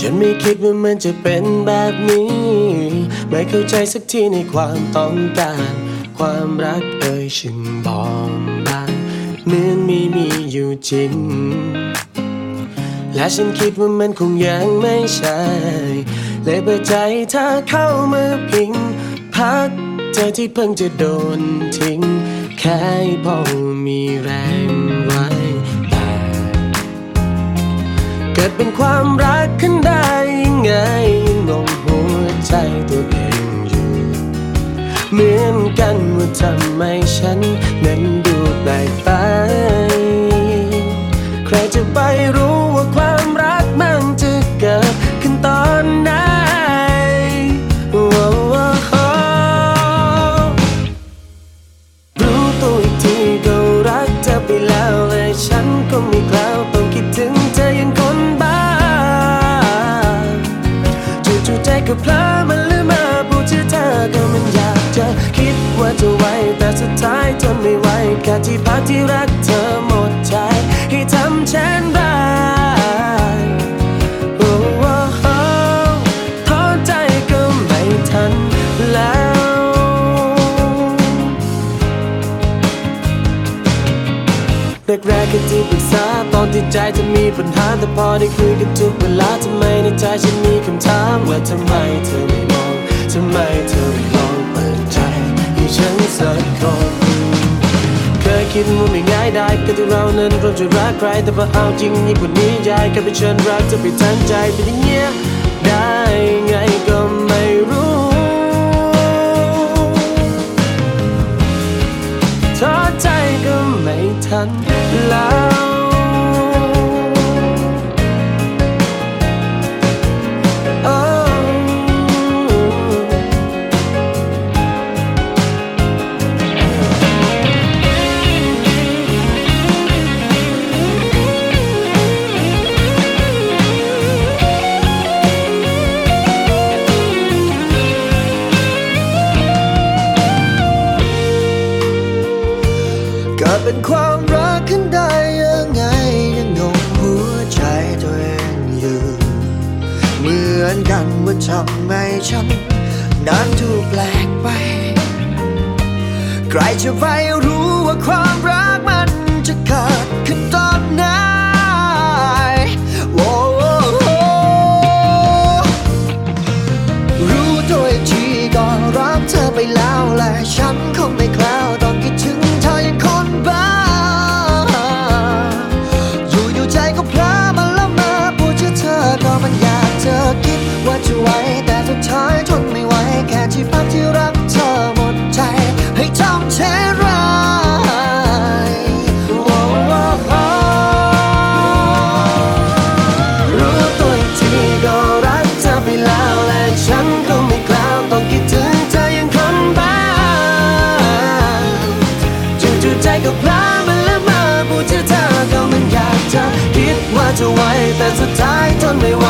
ฉันไม่คิดว่ามันจะเป็นแบบนี้ ไม่เข้าใจสักทีในความต้องการ ความรักเอ่ยฉันบอมบานเหมือนไม่มีอยู่จริง และฉันคิดว่ามันคงยังไม่ใช่ เลยเปิดใจเธอเข้ามาพิง พักเธอที่เพิ่งจะโดนทิ้ง แค่พอมีแรงไว้แต่เกิดเป็นความรักขึ้น ทำไมฉันนั้นดูแปลกไป ใครจะไปรู้ว่าความรักมันจะเกิดขึ้นตอนไหนรู้ตัวอีกทีก็รักเธอไปแล้วและฉันก็ไม่กล้าต้องคิดถึงเธอยังคนบ้าจู่ๆใจก็เพลอมันลืมมา ว่าจะไวแต่สุดท้ายทนไม่ไหวแค่ที่พักที่รักเธอหมดใจ ให้ทำเช่นไรโอ้โอ้โอ้ท้อใจก็ไม่ทันแล้ว แรกๆก็ที่ปรึกษาตอนที่ใจจะมีปัญหาแต่พอได้คุยกันทุกเวลาทำไมในใจฉันมีคำถามว่าทำไมเธอไม่ คิดว่าไม่ง่ายได้ก็ที่เรานั้นเราจะรักใครแต่พอเอาจริงยิ่งกว่านี้ยายก็ไปเชิญรักจะไปทั้งใจเป็นอย่างเงี้ยได้ไงก็ไม่รู้ท้อใจก็ไม่ทันแล้ว เป็นความรักขึ้นได้ยังไงยังงงหัวใจตัวเองอยู่เหมือนกันว่าทำไมฉันนั้นถูกแปลกไป ใครจะไปรู้ว่าความรักมันจะเกิดขึ้นตอนไหนโอ้รู้ตัวอีกทีก็รักเธอไปแล้วและฉันคงไม่แคล้ว จะคิดว่าจะไหวแต่สุดท้ายทนไม่ไหว